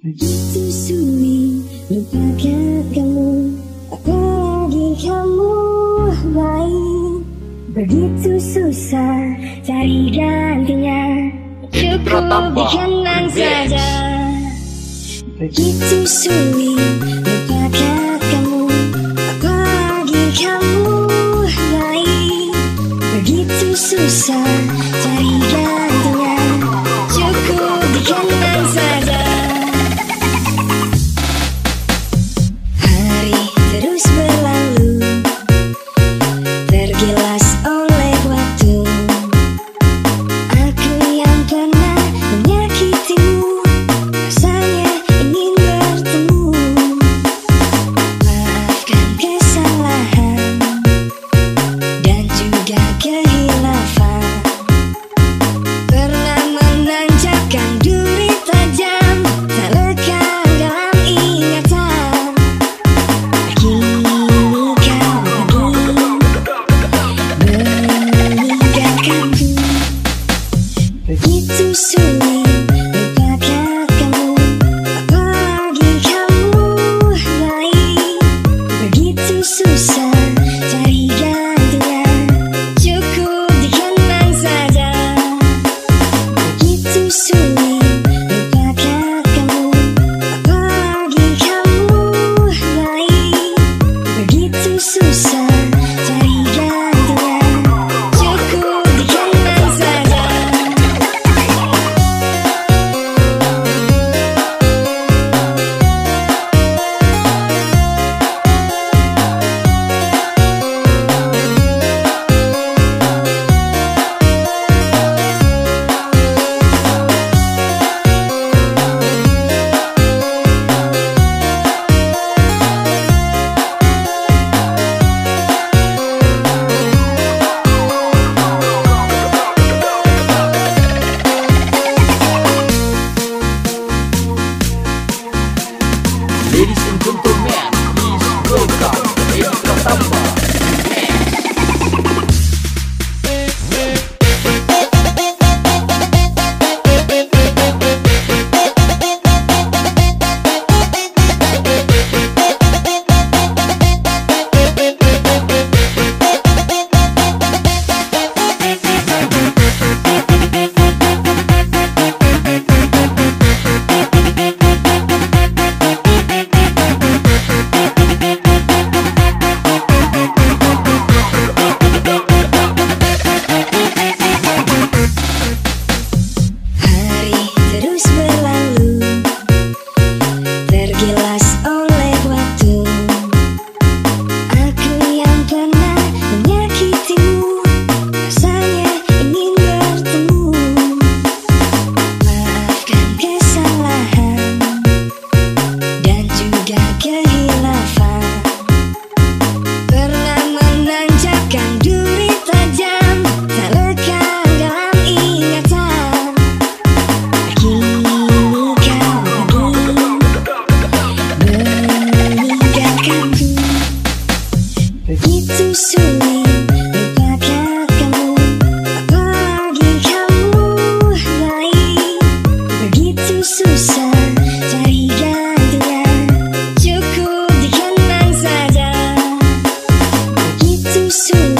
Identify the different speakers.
Speaker 1: Begitu sulit lupakan kamu. Apalagi kamu baik Begitu susah cari gantinya. Cukup di saja. Begitu sulit seu